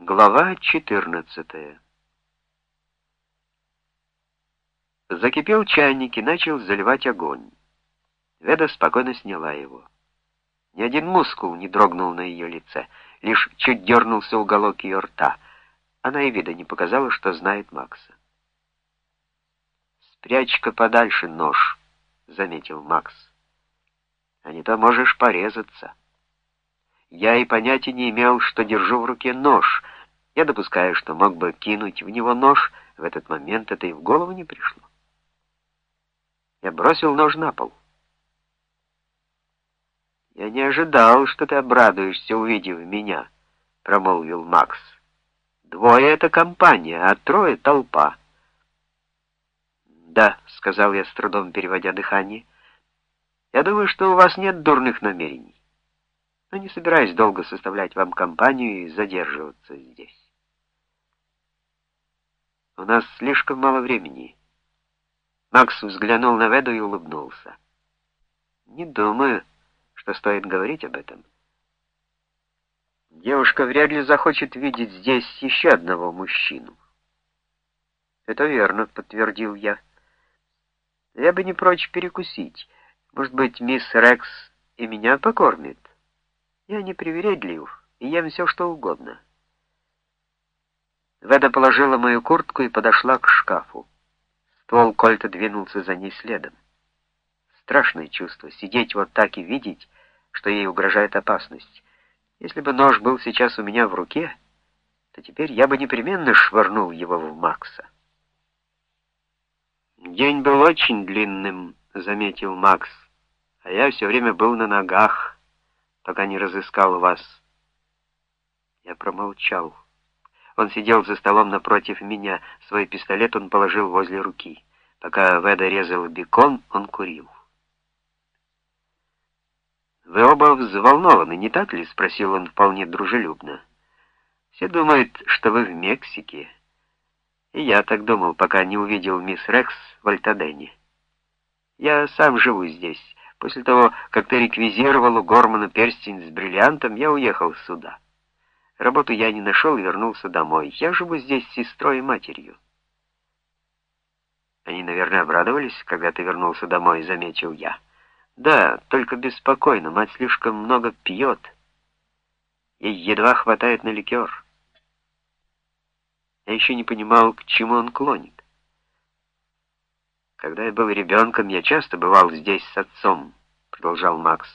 Глава 14 Закипел чайник и начал заливать огонь. Веда спокойно сняла его. Ни один мускул не дрогнул на ее лице, лишь чуть дернулся уголок ее рта. Она и вида не показала, что знает Макса. «Спрячь-ка подальше нож», — заметил Макс. «А не то можешь порезаться». Я и понятия не имел, что держу в руке нож. Я допускаю, что мог бы кинуть в него нож. В этот момент это и в голову не пришло. Я бросил нож на пол. «Я не ожидал, что ты обрадуешься, увидев меня», — промолвил Макс. «Двое — это компания, а трое — толпа». «Да», — сказал я, с трудом переводя дыхание, — «я думаю, что у вас нет дурных намерений но не собираюсь долго составлять вам компанию и задерживаться здесь. У нас слишком мало времени. Макс взглянул на Веду и улыбнулся. Не думаю, что стоит говорить об этом. Девушка вряд ли захочет видеть здесь еще одного мужчину. Это верно, подтвердил я. Я бы не прочь перекусить. Может быть, мисс Рекс и меня покормит? Я не привередлив и ем все, что угодно. Веда положила мою куртку и подошла к шкафу. Ствол кольта двинулся за ней следом. Страшное чувство — сидеть вот так и видеть, что ей угрожает опасность. Если бы нож был сейчас у меня в руке, то теперь я бы непременно швырнул его в Макса. «День был очень длинным», — заметил Макс, — «а я все время был на ногах» пока не разыскал вас. Я промолчал. Он сидел за столом напротив меня. Свой пистолет он положил возле руки. Пока Веда резал бекон, он курил. «Вы оба взволнованы, не так ли?» — спросил он вполне дружелюбно. «Все думают, что вы в Мексике. И я так думал, пока не увидел мисс Рекс в Альтадене. Я сам живу здесь, После того, как ты реквизировал у Гормана перстень с бриллиантом, я уехал сюда. Работу я не нашел и вернулся домой. Я живу здесь с сестрой и матерью. Они, наверное, обрадовались, когда ты вернулся домой, заметил я. Да, только беспокойно, мать слишком много пьет. Ей едва хватает на ликер. Я еще не понимал, к чему он клонит. Когда я был ребенком, я часто бывал здесь с отцом, продолжал Макс.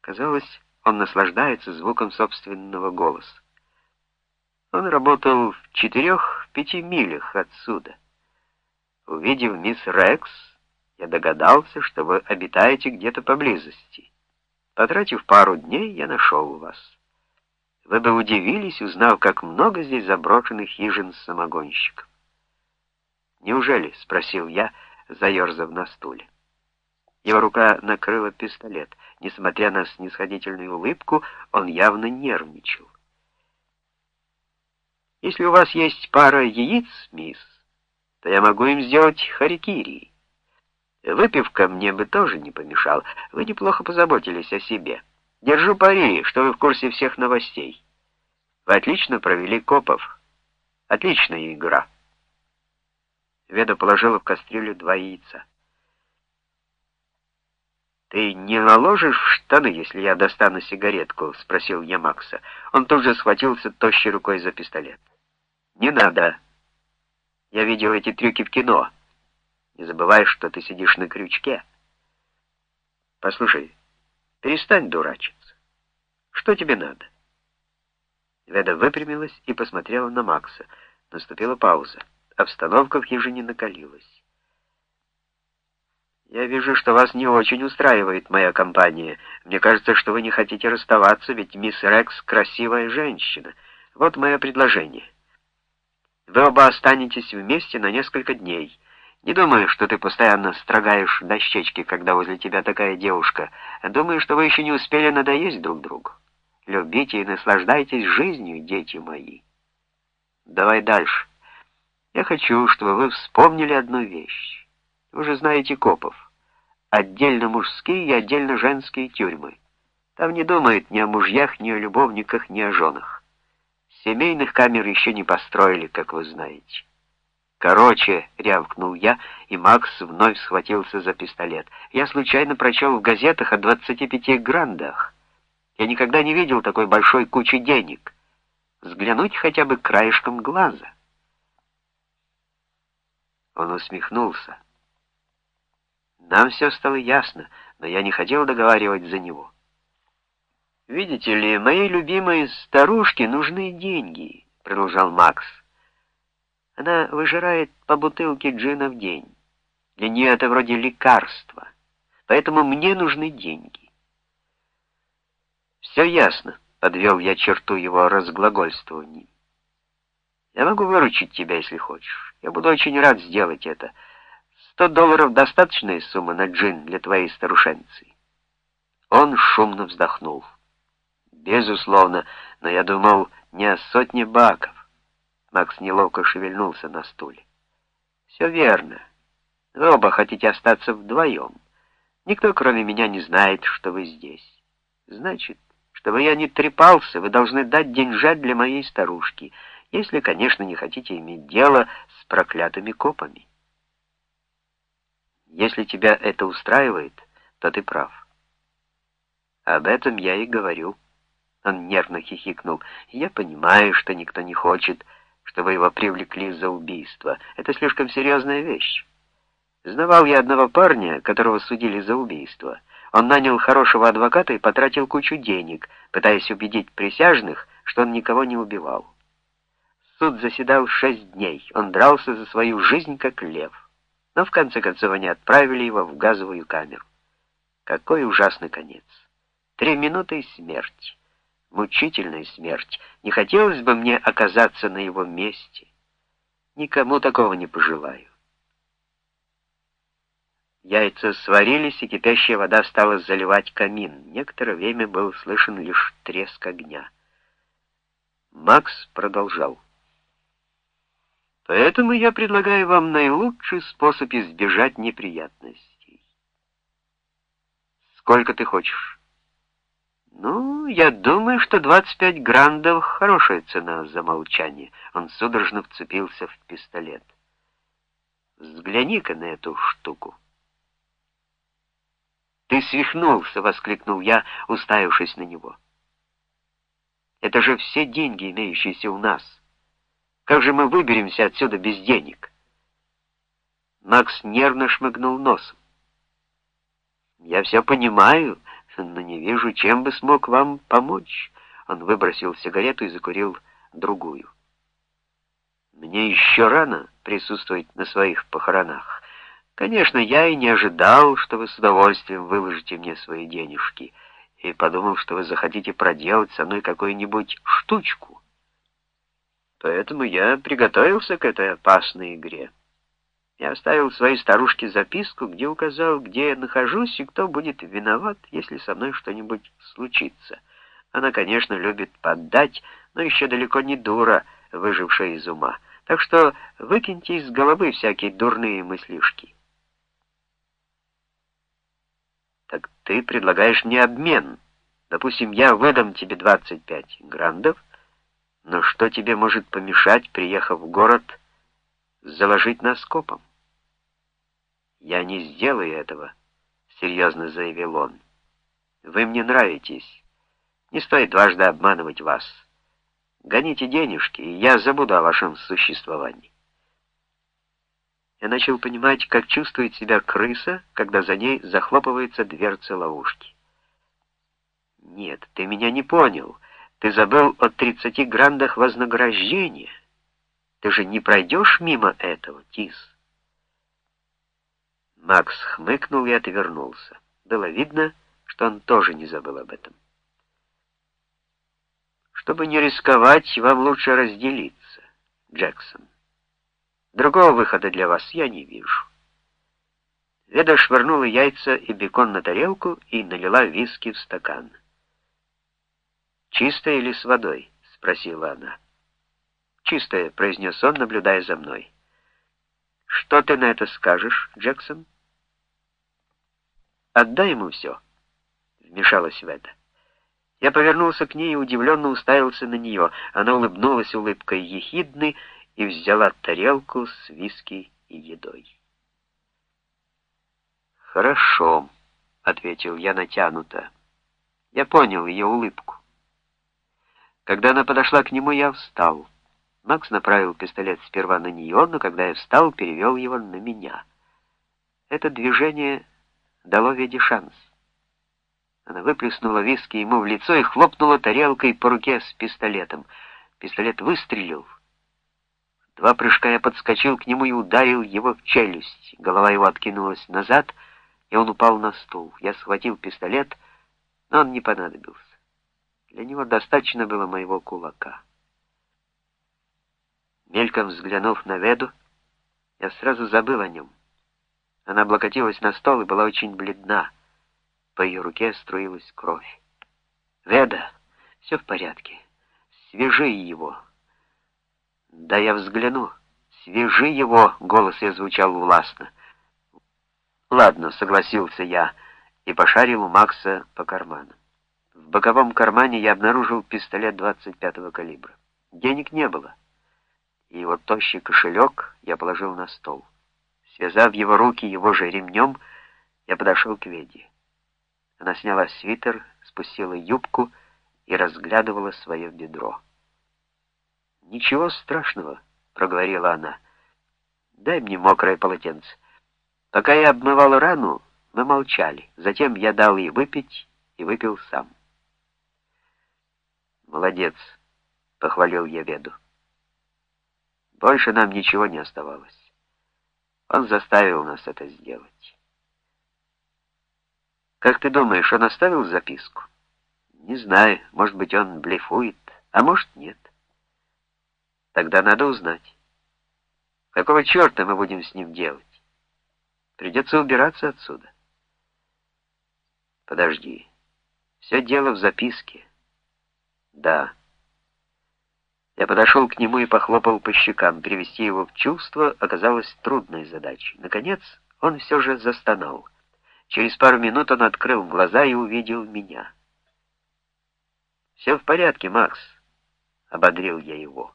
Казалось, он наслаждается звуком собственного голоса. Он работал в четырех-пяти милях отсюда. Увидев мисс Рекс, я догадался, что вы обитаете где-то поблизости. Потратив пару дней, я нашел вас. Вы бы удивились, узнав, как много здесь заброшенных хижин с самогонщиком. «Неужели?» — спросил я, — заерзав на стуле. Его рука накрыла пистолет. Несмотря на снисходительную улыбку, он явно нервничал. «Если у вас есть пара яиц, мисс, то я могу им сделать харикири. Выпивка мне бы тоже не помешал. Вы неплохо позаботились о себе. Держу пари, что вы в курсе всех новостей. Вы отлично провели копов. Отличная игра». Веда положила в кастрюлю два яйца. «Ты не наложишь штаны, если я достану сигаретку?» — спросил я Макса. Он тут же схватился тощей рукой за пистолет. «Не надо. Я видел эти трюки в кино. Не забывай, что ты сидишь на крючке. Послушай, перестань дурачиться. Что тебе надо?» Веда выпрямилась и посмотрела на Макса. Наступила пауза. Обстановка в хижине накалилась. «Я вижу, что вас не очень устраивает моя компания. Мне кажется, что вы не хотите расставаться, ведь мисс Рекс — красивая женщина. Вот мое предложение. Вы оба останетесь вместе на несколько дней. Не думаю, что ты постоянно строгаешь дощечки, когда возле тебя такая девушка. Думаю, что вы еще не успели надоесть друг другу. Любите и наслаждайтесь жизнью, дети мои. Давай дальше». Я хочу, чтобы вы вспомнили одну вещь. Вы же знаете копов. Отдельно мужские и отдельно женские тюрьмы. Там не думают ни о мужьях, ни о любовниках, ни о женах. Семейных камер еще не построили, как вы знаете. «Короче», — рявкнул я, и Макс вновь схватился за пистолет. «Я случайно прочел в газетах о 25 грандах. Я никогда не видел такой большой кучи денег. Взглянуть хотя бы краешком глаза». Он усмехнулся. Нам все стало ясно, но я не хотел договаривать за него. «Видите ли, моей любимой старушке нужны деньги», — продолжал Макс. Она выжирает по бутылке джина в день. Для нее это вроде лекарства. Поэтому мне нужны деньги. Все ясно, подвел я черту его разглагольствований. Я могу выручить тебя, если хочешь. Я буду очень рад сделать это. Сто долларов — достаточная сумма на джин для твоей старушенцы. Он шумно вздохнул. Безусловно, но я думал не о сотне баков. Макс неловко шевельнулся на стуле. «Все верно. Вы оба хотите остаться вдвоем. Никто, кроме меня, не знает, что вы здесь. Значит, чтобы я не трепался, вы должны дать деньжат для моей старушки, если, конечно, не хотите иметь дело с проклятыми копами. Если тебя это устраивает, то ты прав. Об этом я и говорю». Он нервно хихикнул. «Я понимаю, что никто не хочет...» чтобы его привлекли за убийство. Это слишком серьезная вещь. Знавал я одного парня, которого судили за убийство. Он нанял хорошего адвоката и потратил кучу денег, пытаясь убедить присяжных, что он никого не убивал. Суд заседал шесть дней. Он дрался за свою жизнь, как лев. Но в конце концов они отправили его в газовую камеру. Какой ужасный конец. Три минуты и смерть мучительная смерть. Не хотелось бы мне оказаться на его месте. Никому такого не пожелаю. Яйца сварились, и кипящая вода стала заливать камин. Некоторое время был слышен лишь треск огня. Макс продолжал. Поэтому я предлагаю вам наилучший способ избежать неприятностей. Сколько ты хочешь? «Ну, я думаю, что 25 грандов — хорошая цена за молчание». Он судорожно вцепился в пистолет. «Взгляни-ка на эту штуку». «Ты свихнулся!» — воскликнул я, уставившись на него. «Это же все деньги, имеющиеся у нас. Как же мы выберемся отсюда без денег?» Макс нервно шмыгнул носом. «Я все понимаю», но не вижу, чем бы смог вам помочь». Он выбросил сигарету и закурил другую. «Мне еще рано присутствовать на своих похоронах. Конечно, я и не ожидал, что вы с удовольствием выложите мне свои денежки, и подумал, что вы захотите проделать со мной какую-нибудь штучку. Поэтому я приготовился к этой опасной игре». Я оставил своей старушке записку, где указал, где я нахожусь и кто будет виноват, если со мной что-нибудь случится. Она, конечно, любит поддать, но еще далеко не дура, выжившая из ума. Так что выкиньте из головы всякие дурные мыслишки. Так ты предлагаешь мне обмен. Допустим, я выдам тебе 25 грандов, но что тебе может помешать, приехав в город, заложить нас копом? «Я не сделаю этого», — серьезно заявил он. «Вы мне нравитесь. Не стоит дважды обманывать вас. Гоните денежки, и я забуду о вашем существовании». Я начал понимать, как чувствует себя крыса, когда за ней захлопывается дверца ловушки. «Нет, ты меня не понял. Ты забыл о тридцати грандах вознаграждения. Ты же не пройдешь мимо этого, Тис». Макс хмыкнул и отвернулся. Было видно, что он тоже не забыл об этом. Чтобы не рисковать, вам лучше разделиться, Джексон. Другого выхода для вас я не вижу. Веда швырнула яйца и бекон на тарелку и налила виски в стакан. «Чистое или с водой?» — спросила она. «Чистое», — произнес он, наблюдая за мной. «Что ты на это скажешь, Джексон?» «Отдай ему все», — вмешалась в это. Я повернулся к ней и удивленно уставился на нее. Она улыбнулась улыбкой ехидны и взяла тарелку с виски и едой. «Хорошо», — ответил я натянуто. Я понял ее улыбку. Когда она подошла к нему, я встал. Макс направил пистолет сперва на нее, но когда я встал, перевел его на меня. Это движение дало Веде шанс. Она выплеснула виски ему в лицо и хлопнула тарелкой по руке с пистолетом. Пистолет выстрелил. Два прыжка я подскочил к нему и ударил его в челюсть. Голова его откинулась назад, и он упал на стул. Я схватил пистолет, но он не понадобился. Для него достаточно было моего кулака. Мельком взглянув на Веду, я сразу забыл о нем. Она облокотилась на стол и была очень бледна. По ее руке струилась кровь. «Веда, все в порядке. Свяжи его». «Да я взгляну. Свяжи его!» — голос ее звучал властно. «Ладно», — согласился я и пошарил у Макса по карманам. В боковом кармане я обнаружил пистолет 25-го калибра. Денег не было, и его тощий кошелек я положил на стол. Связав его руки его же ремнем, я подошел к Веде. Она сняла свитер, спустила юбку и разглядывала свое бедро. «Ничего страшного», — проговорила она. «Дай мне мокрое полотенце». Пока я обмывал рану, мы молчали. Затем я дал ей выпить и выпил сам. «Молодец», — похвалил я Веду. Больше нам ничего не оставалось. Он заставил нас это сделать. Как ты думаешь, он оставил записку? Не знаю, может быть, он блефует, а может, нет. Тогда надо узнать. Какого черта мы будем с ним делать? Придется убираться отсюда. Подожди. Все дело в записке. Да. Я подошел к нему и похлопал по щекам. Привести его в чувство оказалось трудной задачей. Наконец, он все же застонал. Через пару минут он открыл глаза и увидел меня. «Все в порядке, Макс», — ободрил я его.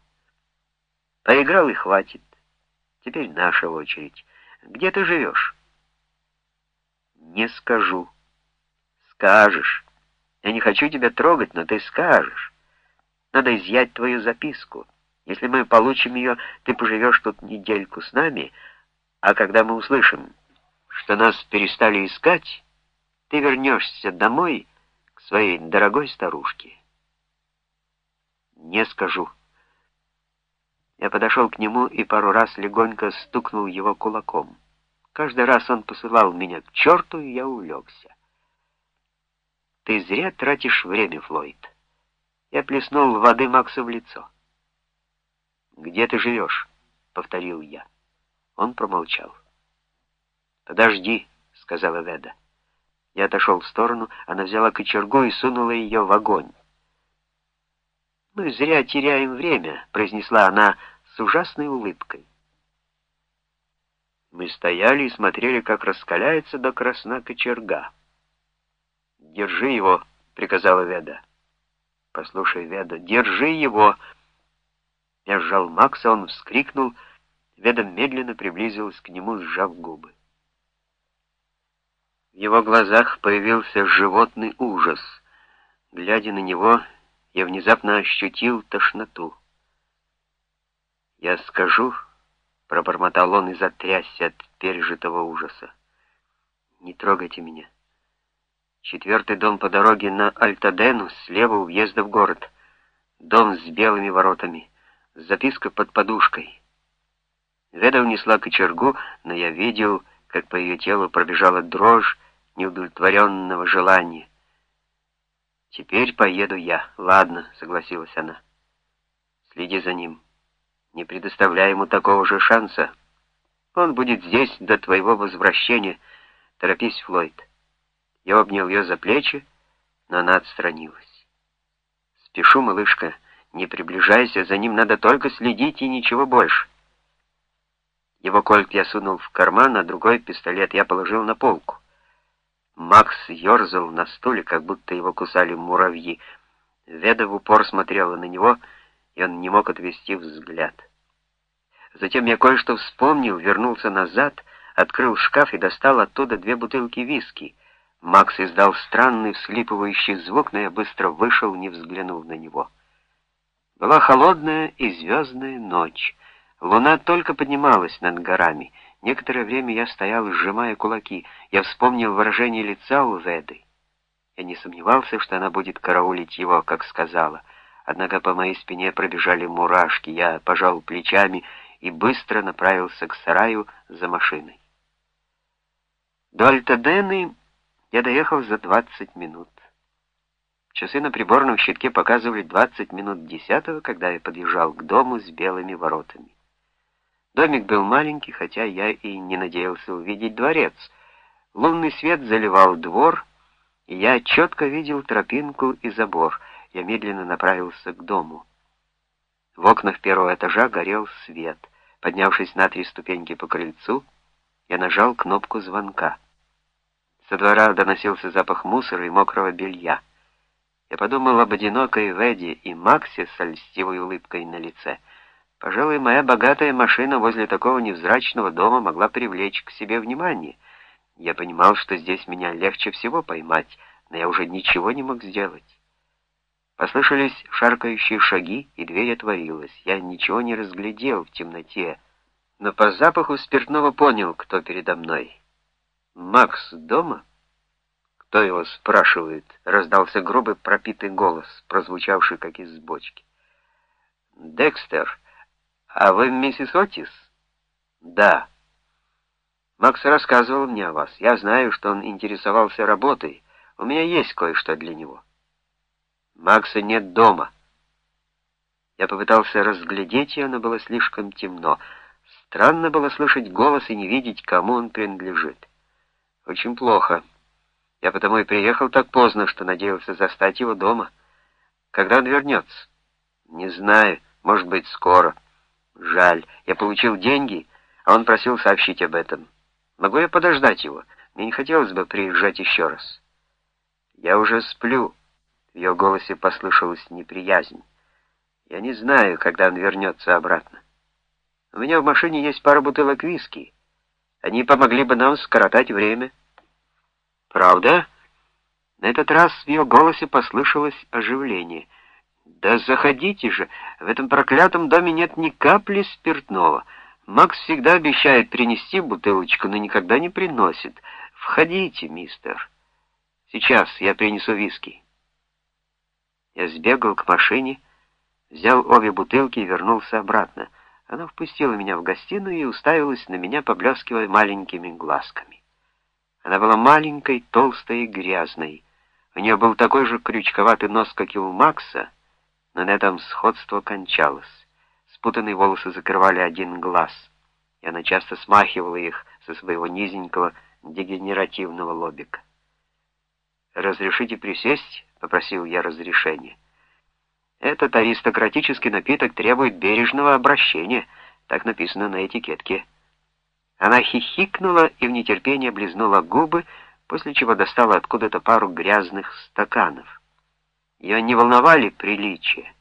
«Поиграл и хватит. Теперь наша очередь. Где ты живешь?» «Не скажу». «Скажешь. Я не хочу тебя трогать, но ты скажешь». Надо изъять твою записку. Если мы получим ее, ты поживешь тут недельку с нами, а когда мы услышим, что нас перестали искать, ты вернешься домой к своей дорогой старушке. Не скажу. Я подошел к нему и пару раз легонько стукнул его кулаком. Каждый раз он посылал меня к черту, и я улегся. Ты зря тратишь время, Флойд. Я плеснул воды Максу в лицо. «Где ты живешь?» — повторил я. Он промолчал. «Подожди», — сказала Веда. Я отошел в сторону, она взяла кочергу и сунула ее в огонь. «Мы зря теряем время», — произнесла она с ужасной улыбкой. Мы стояли и смотрели, как раскаляется до красна кочерга. «Держи его», — приказала Веда. «Послушай, Веда, держи его!» Я сжал Макса, он вскрикнул. Веда медленно приблизилась к нему, сжав губы. В его глазах появился животный ужас. Глядя на него, я внезапно ощутил тошноту. «Я скажу», — пробормотал он и затрясся от пережитого ужаса. «Не трогайте меня. Четвертый дом по дороге на Альтадену, слева у въезда в город. Дом с белыми воротами. Записка под подушкой. Веда унесла кочергу, но я видел, как по ее телу пробежала дрожь неудовлетворенного желания. «Теперь поеду я». «Ладно», — согласилась она. «Следи за ним. Не предоставляй ему такого же шанса. Он будет здесь до твоего возвращения. Торопись, Флойд». Я обнял ее за плечи, но она отстранилась. «Спешу, малышка, не приближайся, за ним надо только следить и ничего больше». Его кольт я сунул в карман, а другой пистолет я положил на полку. Макс ерзал на стуле, как будто его кусали муравьи. Веда в упор смотрела на него, и он не мог отвести взгляд. Затем я кое-что вспомнил, вернулся назад, открыл шкаф и достал оттуда две бутылки виски. Макс издал странный вслипывающий звук, но я быстро вышел, не взглянув на него. Была холодная и звездная ночь. Луна только поднималась над горами. Некоторое время я стоял, сжимая кулаки. Я вспомнил выражение лица у Веды. Я не сомневался, что она будет караулить его, как сказала. Однако по моей спине пробежали мурашки. Я пожал плечами и быстро направился к сараю за машиной. До Альтадены я доехал за 20 минут. Часы на приборном щитке показывали 20 минут десятого, когда я подъезжал к дому с белыми воротами. Домик был маленький, хотя я и не надеялся увидеть дворец. Лунный свет заливал двор, и я четко видел тропинку и забор. Я медленно направился к дому. В окнах первого этажа горел свет. Поднявшись на три ступеньки по крыльцу, я нажал кнопку звонка. Со двора доносился запах мусора и мокрого белья. Я подумал об одинокой Веде и Максе с льстивой улыбкой на лице. Пожалуй, моя богатая машина возле такого невзрачного дома могла привлечь к себе внимание. Я понимал, что здесь меня легче всего поймать, но я уже ничего не мог сделать. Послышались шаркающие шаги, и дверь отворилась. Я ничего не разглядел в темноте, но по запаху спиртного понял, кто передо мной. «Макс дома?» «Кто его спрашивает?» — раздался грубый пропитый голос, прозвучавший как из бочки. «Декстер, а вы миссис Отис?» «Да». «Макс рассказывал мне о вас. Я знаю, что он интересовался работой. У меня есть кое-что для него». «Макса нет дома». Я попытался разглядеть ее, но было слишком темно. Странно было слышать голос и не видеть, кому он принадлежит. «Очень плохо». Я потому и приехал так поздно, что надеялся застать его дома. Когда он вернется? Не знаю, может быть, скоро. Жаль, я получил деньги, а он просил сообщить об этом. Могу я подождать его? Мне не хотелось бы приезжать еще раз. Я уже сплю. В ее голосе послышалась неприязнь. Я не знаю, когда он вернется обратно. У меня в машине есть пара бутылок виски. Они помогли бы нам скоротать время. «Правда?» На этот раз в ее голосе послышалось оживление. «Да заходите же! В этом проклятом доме нет ни капли спиртного. Макс всегда обещает принести бутылочку, но никогда не приносит. Входите, мистер. Сейчас я принесу виски». Я сбегал к машине, взял обе бутылки и вернулся обратно. Она впустила меня в гостиную и уставилась на меня, поблескивая маленькими глазками. Она была маленькой, толстой и грязной. У нее был такой же крючковатый нос, как и у Макса, но на этом сходство кончалось. Спутанные волосы закрывали один глаз, и она часто смахивала их со своего низенького дегенеративного лобика. «Разрешите присесть?» — попросил я разрешения. «Этот аристократический напиток требует бережного обращения», — так написано на этикетке. Она хихикнула и в нетерпении облизнула губы, после чего достала откуда-то пару грязных стаканов. Ее не волновали приличия,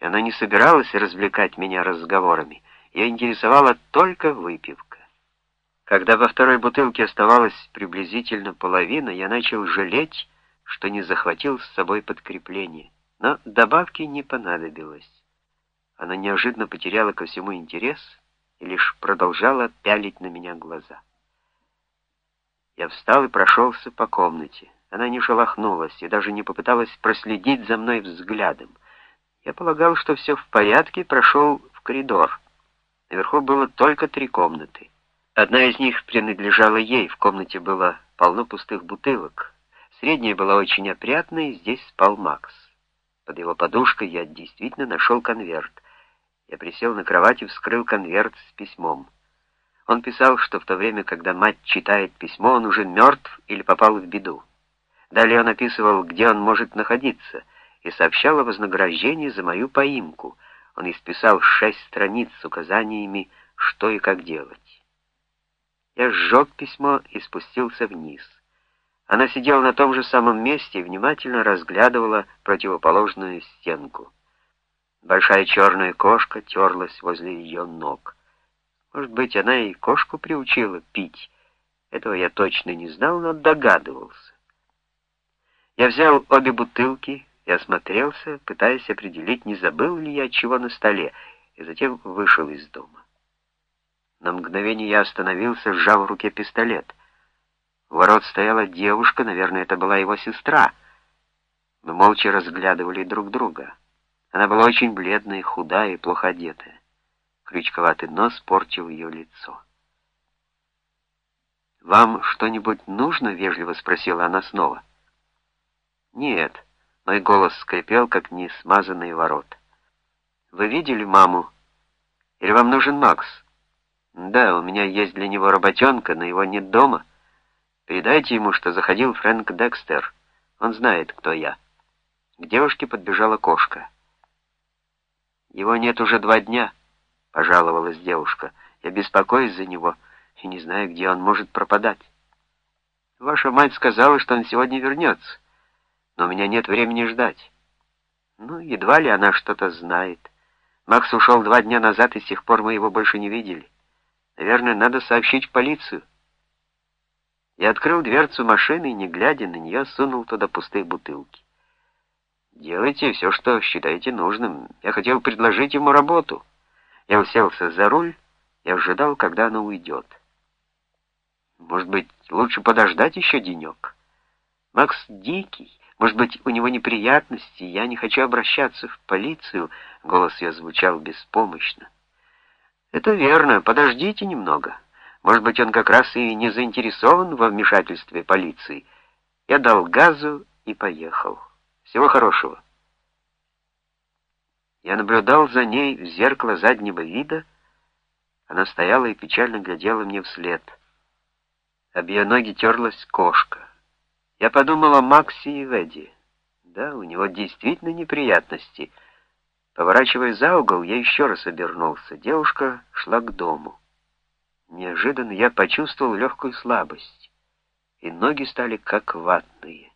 и она не собиралась развлекать меня разговорами. Ее интересовала только выпивка. Когда во второй бутылке оставалась приблизительно половина, я начал жалеть, что не захватил с собой подкрепление. Но добавки не понадобилось. Она неожиданно потеряла ко всему интерес — и лишь продолжала пялить на меня глаза. Я встал и прошелся по комнате. Она не шелохнулась и даже не попыталась проследить за мной взглядом. Я полагал, что все в порядке, прошел в коридор. Наверху было только три комнаты. Одна из них принадлежала ей, в комнате было полно пустых бутылок. Средняя была очень опрятной, здесь спал Макс. Под его подушкой я действительно нашел конверт. Я присел на кровать и вскрыл конверт с письмом. Он писал, что в то время, когда мать читает письмо, он уже мертв или попал в беду. Далее он описывал, где он может находиться, и сообщал о вознаграждении за мою поимку. Он исписал шесть страниц с указаниями, что и как делать. Я сжег письмо и спустился вниз. Она сидела на том же самом месте и внимательно разглядывала противоположную стенку. Большая черная кошка терлась возле ее ног. Может быть, она и кошку приучила пить. Этого я точно не знал, но догадывался. Я взял обе бутылки и осмотрелся, пытаясь определить, не забыл ли я чего на столе, и затем вышел из дома. На мгновение я остановился, сжав в руке пистолет. Ворот стояла девушка, наверное, это была его сестра. Мы молча разглядывали друг друга. Она была очень бледная, худая и плохо одетая. Крючковатый нос портил ее лицо. «Вам что-нибудь нужно?» — вежливо спросила она снова. «Нет», — мой голос скрипел, как несмазанные ворот. «Вы видели маму? Или вам нужен Макс?» «Да, у меня есть для него работенка, но его нет дома. Передайте ему, что заходил Фрэнк Декстер. Он знает, кто я». К девушке подбежала кошка. «Его нет уже два дня», — пожаловалась девушка. «Я беспокоюсь за него и не знаю, где он может пропадать. Ваша мать сказала, что он сегодня вернется, но у меня нет времени ждать». Ну, едва ли она что-то знает. Макс ушел два дня назад, и с тех пор мы его больше не видели. Наверное, надо сообщить в полицию. Я открыл дверцу машины и, не глядя на нее, сунул туда пустые бутылки. Делайте все, что считаете нужным. Я хотел предложить ему работу. Я уселся за руль и ожидал, когда она уйдет. Может быть, лучше подождать еще денек? Макс дикий. Может быть, у него неприятности. Я не хочу обращаться в полицию. Голос ее звучал беспомощно. Это верно. Подождите немного. Может быть, он как раз и не заинтересован во вмешательстве полиции. Я дал газу и поехал. Всего хорошего. Я наблюдал за ней в зеркало заднего вида. Она стояла и печально глядела мне вслед. Об ее ноги терлась кошка. Я подумал о Максе и Веди. Да, у него действительно неприятности. Поворачивая за угол, я еще раз обернулся. Девушка шла к дому. Неожиданно я почувствовал легкую слабость, и ноги стали как ватные.